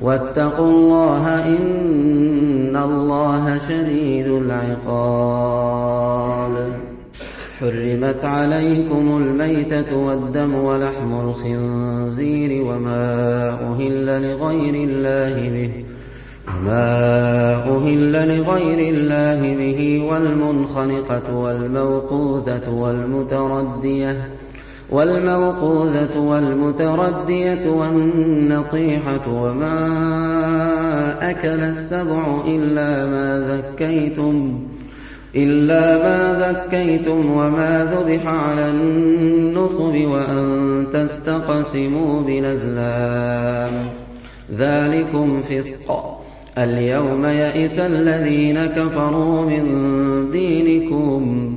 واتقوا الله إن الله شديد العقاب. حرمت عليكم الميتة والدم ولحم الخنزير وما أهل لغير الله به وما أهل لغير الله به والمنخنقة والموقوذة والمتردية والموقوذة والمتردية والنطيحة وما أكل السبع إلا ما ذكيتم إلا ما ذكيتم وما ذبح على النصب وأن تستقسموا بالأزلام. ذلكم فسق. اليوم يئس الذين كفروا من دينكم.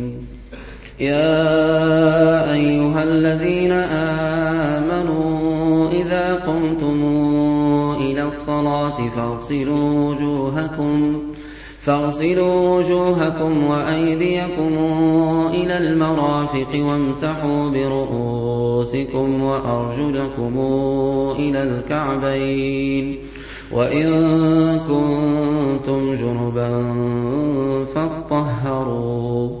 يا أيها الذين آمنوا إذا قمتم إلى الصلاة فاغسلوا وجوهكم فاغسلوا وجوهكم وأيديكم إلى المرافق وامسحوا برؤوسكم وأرجلكم إلى الكعبين. وإن كنتم جنبا فاطهروا.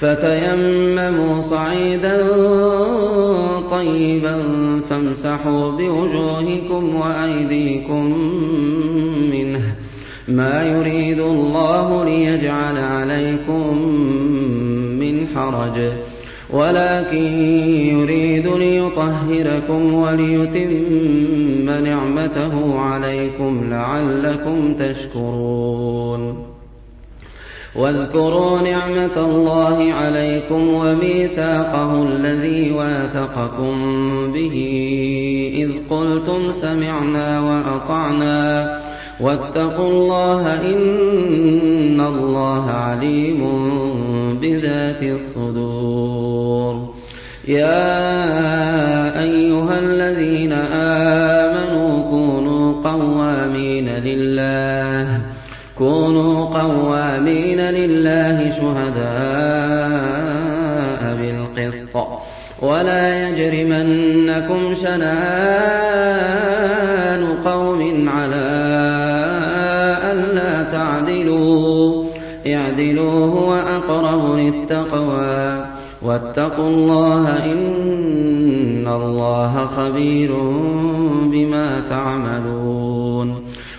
فتيمموا صعيدا طيبا فامسحوا بوجوهكم وأيديكم منه. ما يريد الله ليجعل عليكم من حرج. ولكن يريد ليطهركم وليتم نعمته عليكم لعلكم تشكرون. واذكروا نعمة الله عليكم وميثاقه الذي واثقكم به إذ قلتم سمعنا وأطعنا واتقوا الله إن الله عليم بذات الصدور. يا أيها الذين آمنوا كونوا قوامين لله كونوا قوامين لله شهداء بالقسط. ولا يجرمنكم شنآن قوم على ألا تعدلوا. اعدلوا هو أقرب للتقوى. واتقوا الله إن الله خبير بما تعملون.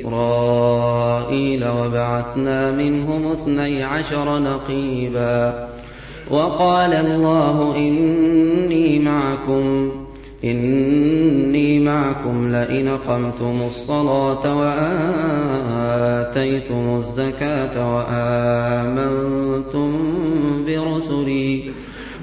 إسرائيل وبعثنا منهم اثني عشر نقيبا. وقال الله إني معكم إني معكم لئن أقمتم الصلاة وآتيتم الزكاة وآمنتم برسلي.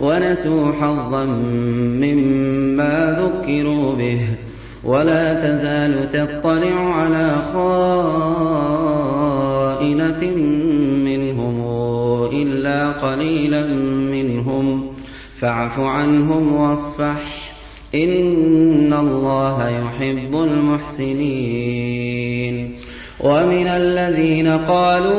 ونسوا حظا مما ذكروا به. ولا تزال تطلع على خائنة منهم إلا قليلا منهم. فاعف عنهم واصفح. إن الله يحب المحسنين. ومن الذين قالوا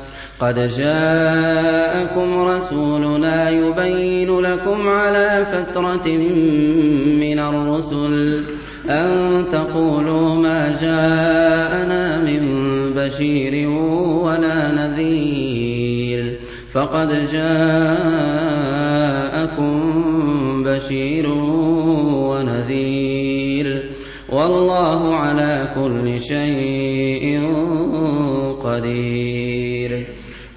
قَدْ جَاءَكُمْ رَسُولُنَا يُبَيِّنُ لَكُمْ عَلَىٰ فَتْرَةٍ مِّنَ الرُّسُلِ أَن تَقُولُوا مَا جَاءَنَا مِن بَشِيرٍ وَلَا نَذِيرٍ ۖ فَقَدْ جَاءَكُم بَشِيرٌ وَنَذِيرٌ ۗ وَاللَّهُ عَلَىٰ كُلِّ شَيْءٍ قَدِيرٌ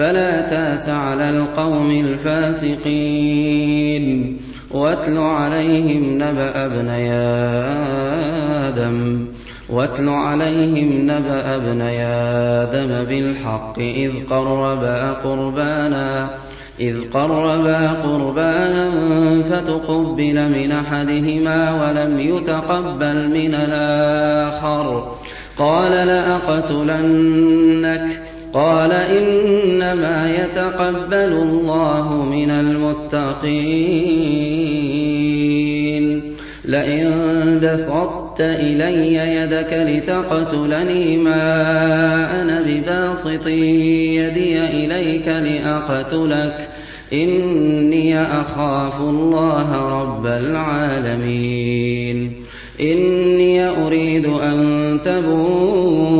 فَلَا تَأْسَ عَلَى الْقَوْمِ الْفَاسِقِينَ. وَاتْلُ عَلَيْهِمْ نَبَأَ ابْنَيْ آدَمَ. وَاتْلُ عَلَيْهِمْ نَبَأَ ابْنَيْ آدَمَ بِالْحَقِّ إِذْ قَرَّبَا قُرْبَانًا إذ قربا قربانا فتقبل من أحدهما ولم يتقبل من الآخر. قال لأقتلنك قال إنما يتقبل الله من المتقين. لئن بسطت إلي يدك لتقتلني ما أنا بباسط يدي إليك لأقتلك. إني أخاف الله رب العالمين. إني أريد أن تبوء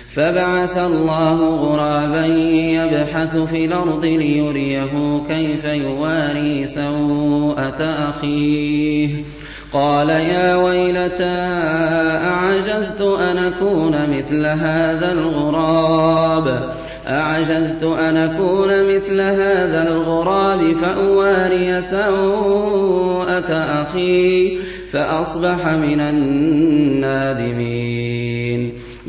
فبعث الله غرابا يبحث في الأرض ليريه كيف يواري سوءة أخيه. قال يا ويلتى أعجزت أن أكون مثل هذا الغراب؟ أعجزت أن أكون مثل هذا الغراب فأواري سوءة أخي فأصبح من النادمين.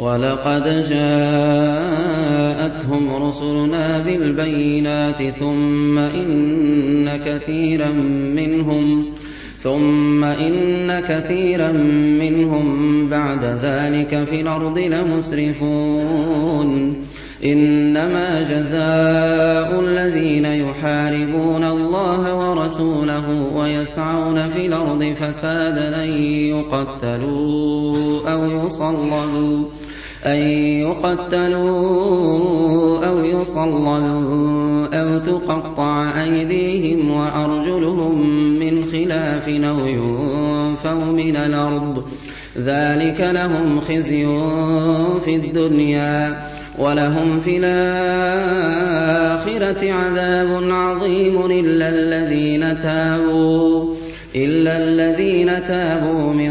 وَلَقَدْ جَاءَتْهُمْ رُسُلُنَا بِالْبَيِّنَاتِ ثُمَّ إِنَّ كَثِيرًا مِّنْهُمْ ثُمَّ إِنَّ كَثِيرًا مِّنْهُم بَعْدَ ذَلِكَ فِي الْأَرْضِ لَمُسْرِفُونَ إِنَّمَا جَزَاءُ الَّذِينَ يُحَارِبُونَ اللَّهَ وَرَسُولَهُ وَيَسْعَوْنَ فِي الْأَرْضِ فَسَادًا أَن يُقَتَّلُوا أَوْ يُصَلَّبُوا أن يقتلوا أو يصلبوا أو تقطع أيديهم وأرجلهم من خلاف أو ينفوا من الأرض. ذلك لهم خزي في الدنيا وَلَهُمْ فِي الْآخِرَةِ عَذَابٌ عَظِيمٌ إِلَّا الَّذِينَ تَابُوا إِلَّا الَّذِينَ تَابُوا مِن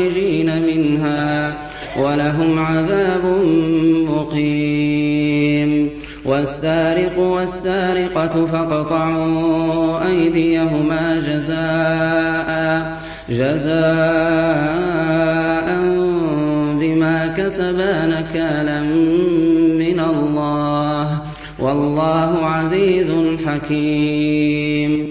وَلَهُمْ عَذَابٌ مُّقِيمٌ. وَالسَّارِقُ وَالسَّارِقَةُ فَاقْطَعُوا أَيْدِيَهُمَا جَزَاءً جَزَاءً بِمَا كَسَبَا نَكَالًا مِّنَ اللَّهِ ۗ. وَاللَّهُ عَزِيزٌ حَكِيمٌ.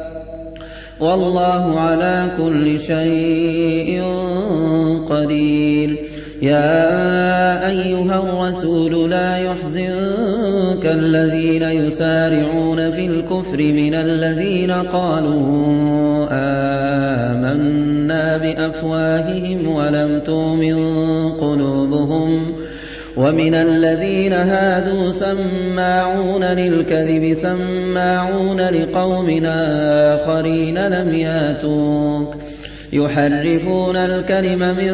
وَاللَّهُ عَلَىٰ كُلِّ شَيْءٍ قَدِيرٌ. يَا أَيُّهَا الرَّسُولُ لَا يَحْزُنكَ الَّذِينَ يُسَارِعُونَ فِي الْكُفْرِ مِنَ الَّذِينَ قَالُوا آمَنَّا بِأَفْوَاهِهِمْ وَلَمْ تُؤْمِن قُلُوبُهُمْ وَمِنَ الَّذِينَ هَادُوا سَمَّاعُونَ لِلْكَذِبِ سَمَّاعُونَ لِقَوْمٍ آخَرِينَ لَمْ يَأْتُوكَ. يُحَرِّفُونَ الْكَلِمَ مِن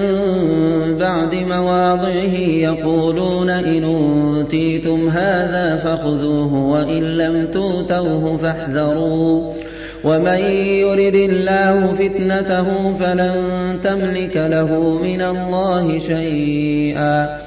بَعْدِ مَوَاضِعِهِ يَقُولُونَ إِنْ أُوتِيتُمْ هَٰذَا فَخُذُوهُ وَإِن لَّمْ تُؤْتَوْهُ فَاحْذَرُوا. وَمَن يُرِدِ اللَّهُ فِتْنَتَهُ فَلَن تَمْلِكَ لَهُ مِنَ اللَّهِ شَيْئًا.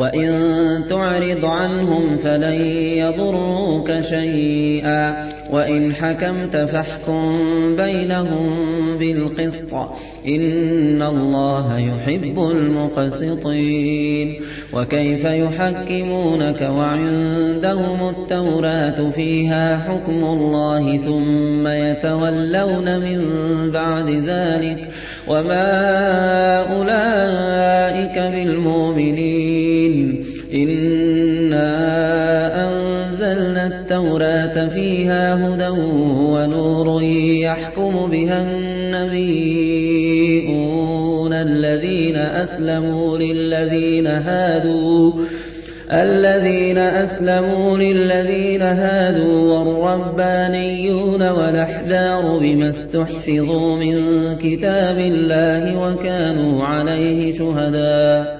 وَإِن تُعْرِضْ عَنْهُمْ فَلَن يَضُرُّوكَ شَيْئًا. وَإِنْ حَكَمْتَ فَاحْكُم بَيْنَهُم بِالْقِسْطِ ۚ. إِنَّ اللَّهَ يُحِبُّ الْمُقْسِطِينَ. وَكَيْفَ يُحَكِّمُونَكَ وَعِندَهُمُ التَّوْرَاةُ فِيهَا حُكْمُ اللَّهِ ثُمَّ يَتَوَلَّوْنَ مِن بَعْدِ ذَٰلِكَ. وَمَا أُولَٰئِكَ بِالْمُؤْمِنِينَ. إِنَّا أَنزَلْنَا التَّوْرَاةَ فِيهَا هُدًى وَنُورٌ يَحْكُمُ بِهَا النَّبِيُّونَ الَّذِينَ أَسْلَمُوا لِلَّذِينَ هَادُوا الَّذِينَ أَسْلَمُوا لِلَّذِينَ هَادُوا وَالرَّبَّانِيُّونَ وَالْأَحْبَارُ بِمَا اسْتُحْفِظُوا مِن كِتَابِ اللَّهِ وَكَانُوا عَلَيْهِ شُهَدَاءَ.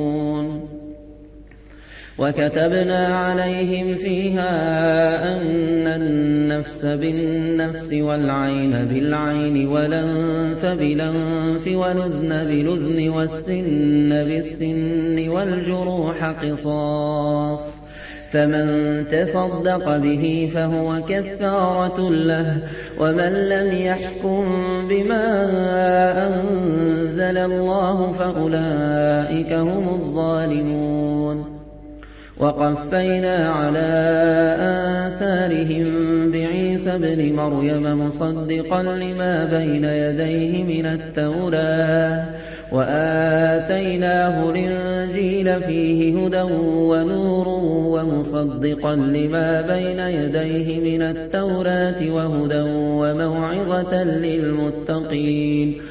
وَكَتَبْنَا عَلَيْهِمْ فِيهَا أَنَّ النَّفْسَ بِالنَّفْسِ وَالْعَيْنَ بِالْعَيْنِ وَالْأَنفَ بِالْأَنفِ وَالْأُذُنَ بِالْأُذُنِ وَالسِّنَّ بِالسِّنِّ وَالْجُرُوحَ قِصَاصٌ فَمَن تَصَدَّقَ بِهِ فَهُوَ كَفَّارَةٌ لَّهُ ۚ وَمَن لَّمْ يَحْكُم بِمَا أَنزَلَ اللَّهُ فَأُولَٰئِكَ هُمُ الظَّالِمُونَ وَقَفَّيْنَا عَلَىٰ آثَارِهِم بِعِيسَى ابْنِ مَرْيَمَ مُصَدِّقًا لِّمَا بَيْنَ يَدَيْهِ مِنَ التَّوْرَاةِ وَآتَيْنَاهُ الْإِنجِيلَ فِيهِ هُدًى وَنُورٌ وَمُصَدِّقًا لِّمَا بَيْنَ يَدَيْهِ مِنَ التَّوْرَاةِ وَهُدًى وَمَوْعِظَةً لِّلْمُتَّقِينَ.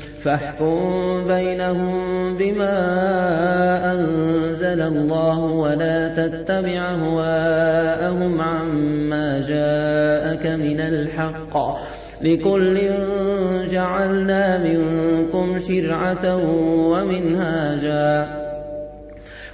فَاحْكُم بَيْنَهُم بِمَا أَنزَلَ اللَّهُ وَلَا تَتَّبِعْ أَهْوَاءَهُمْ عَمَّا جَاءَكَ مِنَ الْحَقِّ ۚ. لِكُلٍّ جَعَلْنَا مِنكُمْ شِرْعَةً وَمِنْهَاجًا ۚ.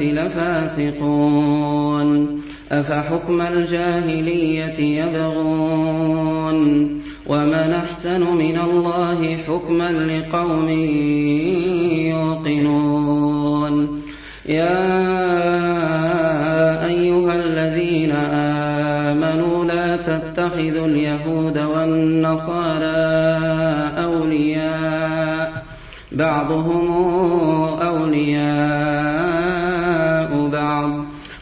الناس لفاسقون. أفحكم الجاهلية يبغون؟ ومن أحسن من الله حكما لقوم يوقنون. يا أيها الذين آمنوا لا تتخذوا اليهود والنصارى أولياء. بعضهم أولياء.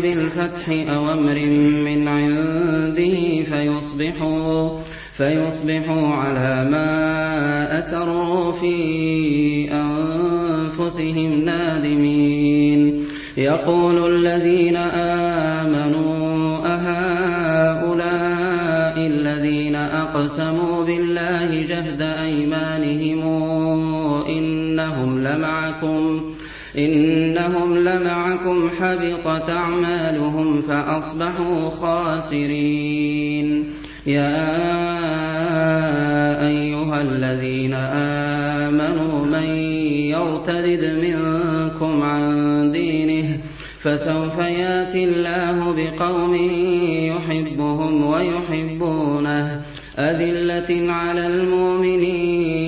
بالفتح أو أمر من عنده فيصبحوا فيصبحوا على ما أسروا في أنفسهم نادمين. يقول الذين آمنوا أهؤلاء الذين أقسموا بالله جهد أيمانهم إنهم لمعكم إنهم لمعكم حبطت أعمالهم فأصبحوا خاسرين. يا أيها الذين آمنوا من يرتد منكم عن دينه فسوف ياتي الله بقوم يحبهم ويحبونه. أذلة على المؤمنين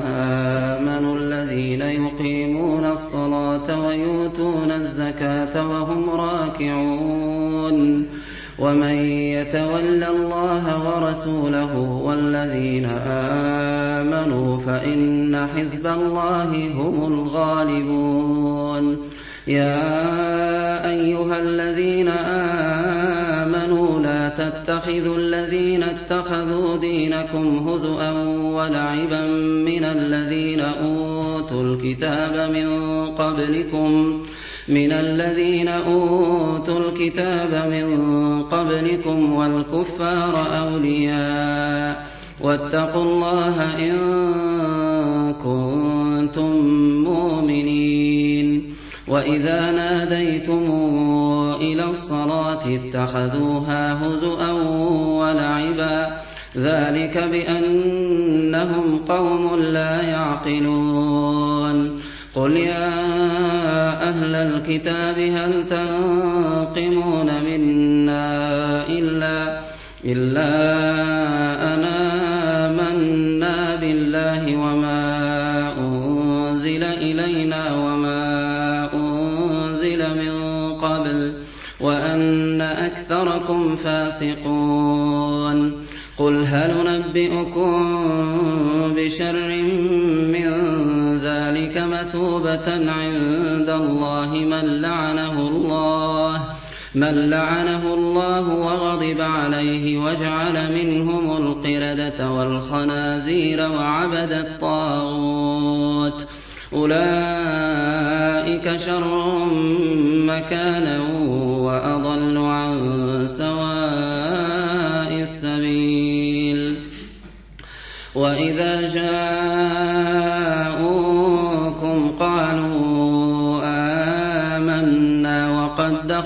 ويؤتون الزكاة وهم راكعون ومن يتول الله ورسوله والذين آمنوا فإن حزب الله هم الغالبون يا أيها الذين آمنوا لا تتخذوا الذين اتخذوا دينكم هزؤا ولعبا من الذين أوتوا الكتاب من قبلكم من الذين أوتوا الكتاب من قبلكم والكفار أولياء. واتقوا الله إن كنتم مؤمنين. وإذا ناديتم إلى الصلاة اتخذوها هزؤا ولعبا ذلك بأنهم قوم لا يعقلون. قل يا أهل الكتاب هل تنقمون منا إلا إلا أنا آمنا بالله وما أنزل إلينا وما أنزل من قبل وأن أكثركم فاسقون قل هل ننبئكم بشر من ذلك مثوبة عند الله من لعنه الله من لعنه الله وغضب عليه وجعل منهم القردة والخنازير وعبد الطاغوت أولئك شر مكانا وأضل عن سواء السبيل وإذا جاءوكم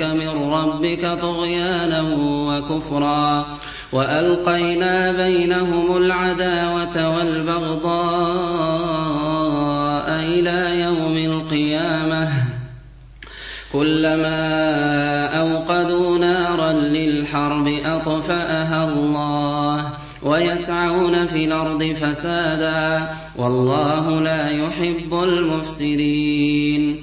إليك من ربك طغيانا وكفرا وألقينا بينهم العداوة والبغضاء إلى يوم القيامة كلما أوقدوا نارا للحرب أطفأها الله ويسعون في الأرض فسادا والله لا يحب المفسدين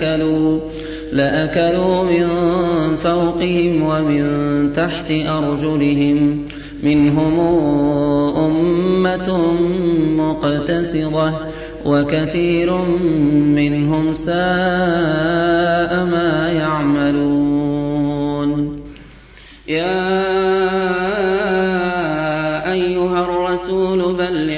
لأكلوا لأكلوا من فوقهم ومن تحت أرجلهم. منهم أمة مقتصدة وكثير منهم ساء ما يعملون. يا أيها الرسول بلغ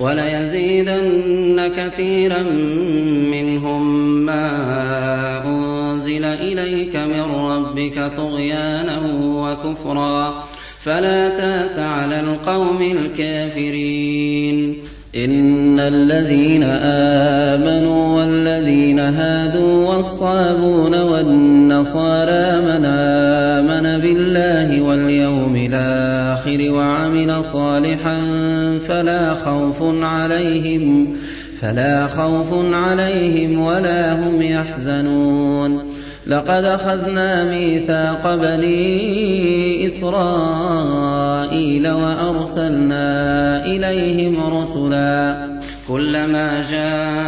وليزيدن كثيرا منهم ما أنزل إليك من ربك طغيانا وكفرا. فلا تأس على القوم الكافرين. إن الذين آمنوا والذين هادوا والصابون والنصارى من آمن بالله واليوم الآخر وعمل صالحا فلا خوف عليهم فلا خوف عليهم ولا هم يحزنون. لقد أخذنا ميثاق بني إسرائيل وأرسلنا إليهم رسلا. كلما جاءهم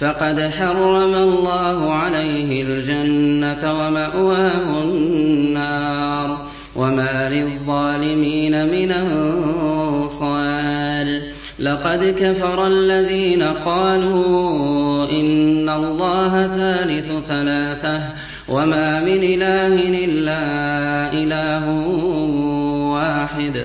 فقد حرم الله عليه الجنة ومأواه النار وما للظالمين من أنصار. لقد كفر الذين قالوا إن الله ثالث ثلاثة وما من إله إلا إله واحد.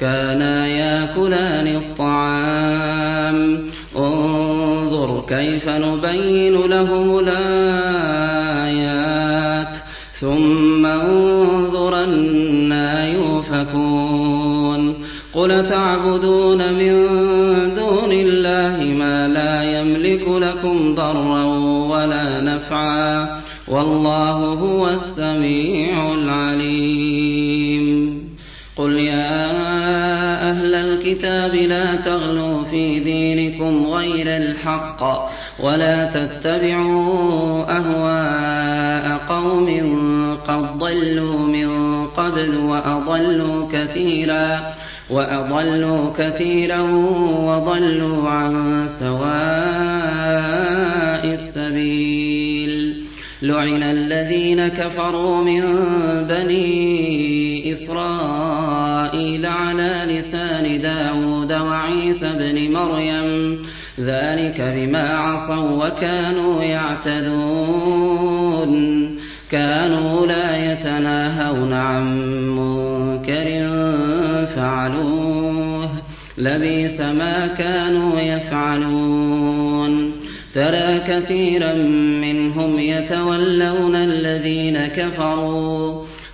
كانا ياكلان الطعام. انظر كيف نبين لهم الآيات. ثم انظر أنا يؤفكون. قل تعبدون من دون الله ما لا يملك لكم ضرا ولا نفعا. والله هو السميع العليم. الكتاب لا تغلوا في دينكم غير الحق ولا تتبعوا أهواء قوم قد ضلوا من قبل وأضلوا كثيرا وأضلوا كثيرا وضلوا عن سواء السبيل. لعن الذين كفروا من بني إسرائيل على لسان داود وعيسى بن مريم ذلك بما عصوا وكانوا يعتدون. كانوا لا يتناهون عن منكر فعلوه. لبيس ما كانوا يفعلون. ترى كثيرا منهم يتولون الذين كفروا.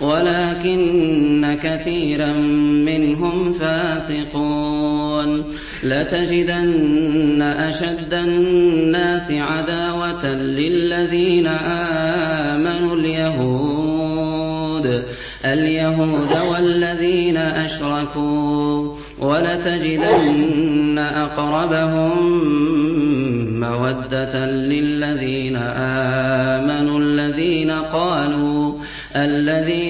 ولكن كثيرا منهم فاسقون. لتجدن أشد الناس عداوة للذين آمنوا اليهود اليهود والذين أشركوا. ولتجدن أقربهم مودة للذين آمنوا الذين قالوا الذين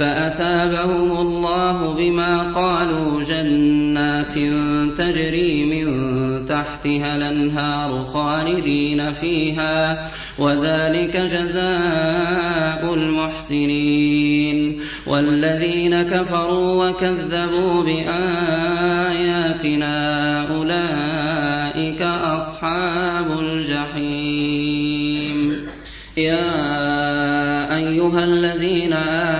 فأثابهم الله بما قالوا جنات تجري من تحتها الأنهار خالدين فيها وذلك جزاء المحسنين. والذين كفروا وكذبوا بآياتنا أولئك أصحاب الجحيم. يا أيها الذين آمنوا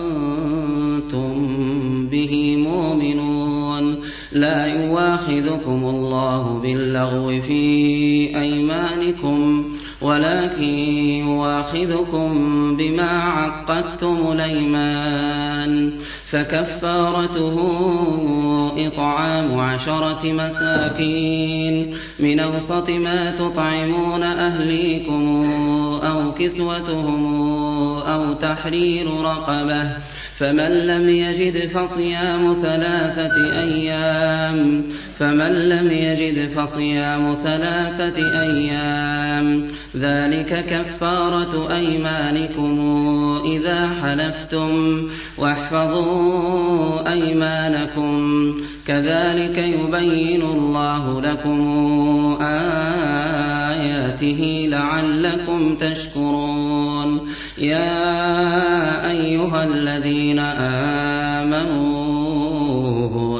لا يواخذكم الله باللغو في أيمانكم ولكن يواخذكم بما عقدتم الأيمان. فكفارته إطعام عشرة مساكين. من أوسط ما تطعمون أهليكم أو كسوتهم أو تحرير رقبة. فمن لم يجد فصيام ثلاثة أيام فمن لم يجد فصيام ثلاثة أيام ذلك كفارة أيمانكم إذا حلفتم واحفظوا أيمانكم. كذلك يبين الله لكم آياته لعلكم تشكرون. يا أيها الذين آمنوا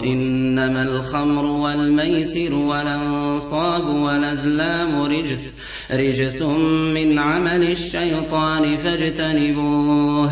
إنما الخمر والميسر والأنصاب والأزلام رجس رجس من عمل الشيطان فاجتنبوه.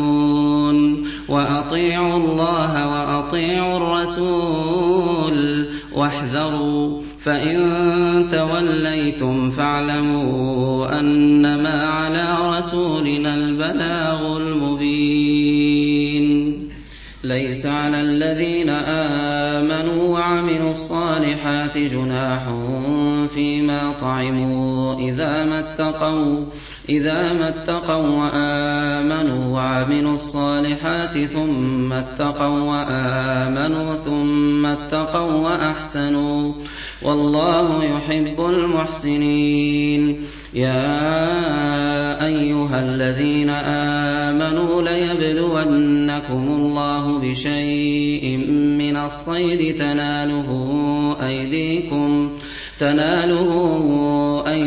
وأطيعوا الله وأطيعوا الرسول واحذروا فإن توليتم فاعلموا أنما على رسولنا البلاغ المبين. ليس على الذين آمنوا وعملوا الصالحات جناح فيما طعموا إذا ما اتقوا إذا ما اتقوا وآمنوا وعملوا الصالحات ثم اتقوا وآمنوا ثم اتقوا وأحسنوا والله يحب المحسنين. يا أيها الذين آمنوا ليبلونكم الله بشيء من الصيد تناله أيديكم تناله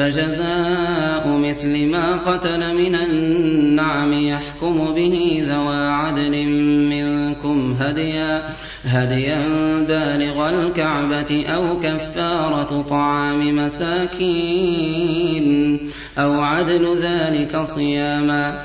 فجزاء مثل ما قتل من النعم يحكم به ذوى عدل منكم هديا هديا بالغ الكعبة أو كفارة طعام مساكين أو عدل ذلك صياما.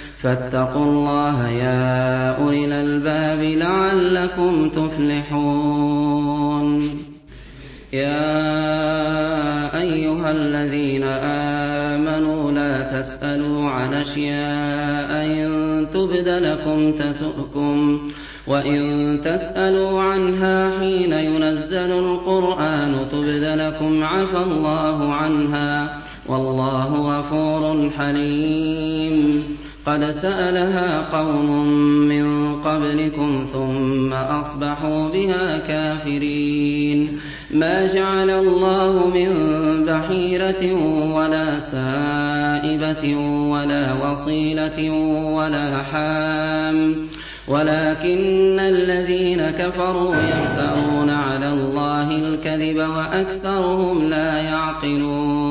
فاتقوا الله يا أولي الألباب لعلكم تفلحون. يا أيها الذين آمنوا لا تسألوا عن أشياء إن تبد لكم تسؤكم وإن تسألوا عنها حين ينزل القرآن تبد لكم عفى الله عنها والله غفور حليم. قد سألها قوم من قبلكم ثم أصبحوا بها كافرين ما جعل الله من بحيرة ولا سائبة ولا وصيلة ولا حام ولكن الذين كفروا يفترون على الله الكذب وأكثرهم لا يعقلون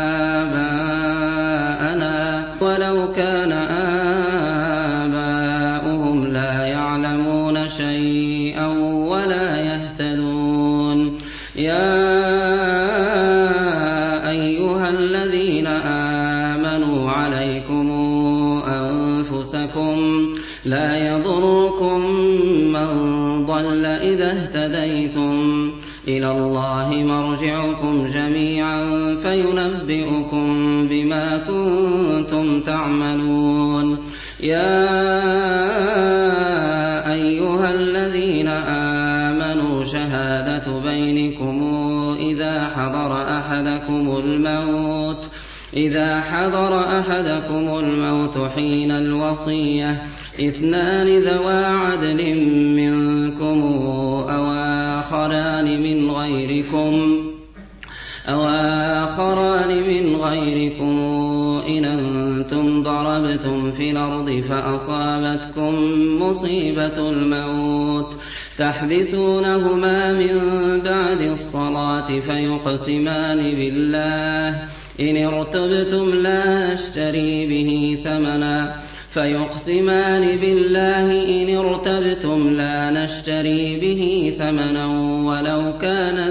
مرجعكم جميعا فينبئكم بما كنتم تعملون. يا أيها الذين آمنوا شهادة بينكم إذا حضر أحدكم الموت إذا حضر أحدكم الموت حين الوصية اثنان ذوا عدل منكم أو آخران من غيركم. أو آخران من غيركم إن أنتم ضربتم في الأرض فأصابتكم مصيبة الموت تحبسونهما من بعد الصلاة فيقسمان بالله إن ارتبتم لا نشتري به ثمنا فيقسمان بالله إن ارتبتم لا نشتري به ثمنا ولو كان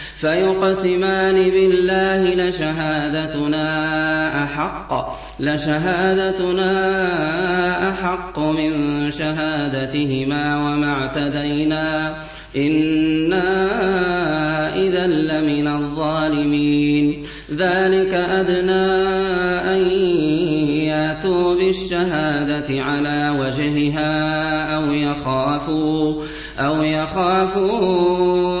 فيقسمان بالله لشهادتنا أحق لشهادتنا أحق من شهادتهما وما اعتدينا. إنا إذا لمن الظالمين. ذلك أدنى أن ياتوا بالشهادة على وجهها أو يخافوا أو يخافوا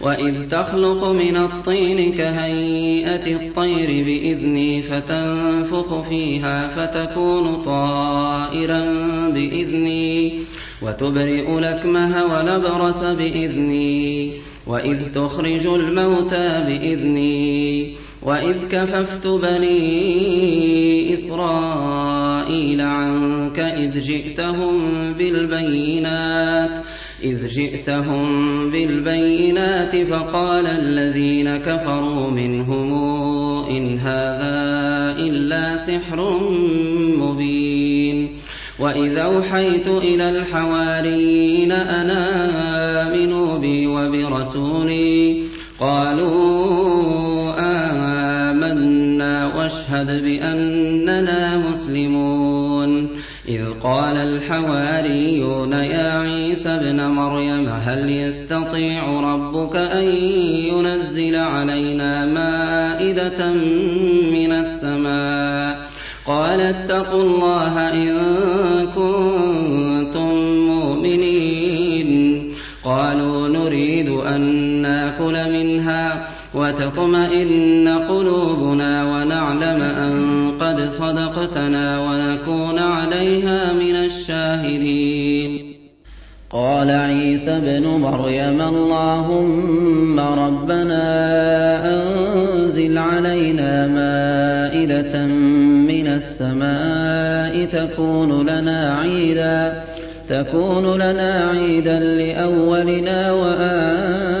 وإذ تخلق من الطين كهيئة الطير بإذني فتنفخ فيها فتكون طائرا بإذني وتبرئ الأكمه والأبرص بإذني وإذ تخرج الموتى بإذني وإذ كففت بني إسرائيل عنك إذ جئتهم بالبينات إذ جئتهم بالبينات فقال الذين كفروا منهم إن هذا إلا سحر مبين وإذا أوحيت إلى الحواريين أن آمنوا بي وبرسولي قالوا آمنا واشهد بأننا مسلمون إذ قال الحواريون يا عيسى ابْنَ مريم هل يستطيع ربك أن ينزل علينا مائدة من السماء؟ قال اتقوا الله إن كنتم مؤمنين. قالوا نريد أن نأكل منها وتطمئن قلوبنا ونعلم أن قد صدقتنا ونكون عليها من الشاهدين. قال عيسى ابن مريم اللهم ربنا أنزل علينا مائدة من السماء تكون لنا عيدا تكون لنا عيدا لأولنا وآخرنا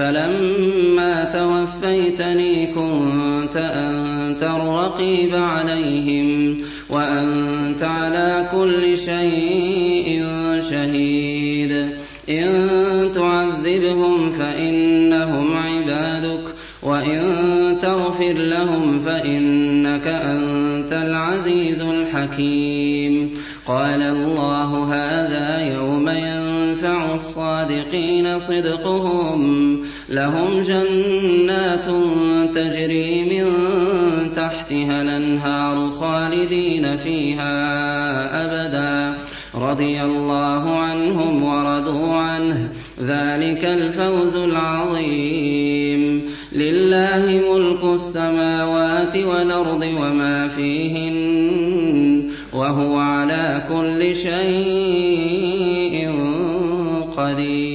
فَلَمَّا تَوَفَّيْتَنِي كُنتَ أَنتَ الرَّقِيبَ عَلَيْهِمْ ۚ وَأَنتَ عَلَىٰ كُلِّ شَيْءٍ شَهِيدٌ. إِن تُعَذِّبْهُمْ فَإِنَّهُمْ عِبَادُكَ ۖ وَإِن تَغْفِرْ لَهُمْ فَإِنَّكَ أَنتَ الْعَزِيزُ الْحَكِيمُ. قَالَ اللَّهُ هَٰذَا يَوْمَ يَنفَعُ الصَّادِقِينَ صِدْقُهُمْ ۚ لَهُمْ جَنَّاتٌ تَجْرِي مِن تَحْتِهَا الْأَنْهَارُ خَالِدِينَ فِيهَا أَبَدًا ۖ. رَّضِيَ اللَّهُ عَنْهُمْ وَرَضُوا عَنْهُ ۚ. ذَٰلِكَ الْفَوْزُ الْعَظِيمُ. لِلَّهِ مُلْكُ السَّمَاوَاتِ وَالْأَرْضِ وَمَا فِيهِنَّ ۚ وَهُوَ عَلَىٰ كُلِّ شَيْءٍ قَدِيرٌ.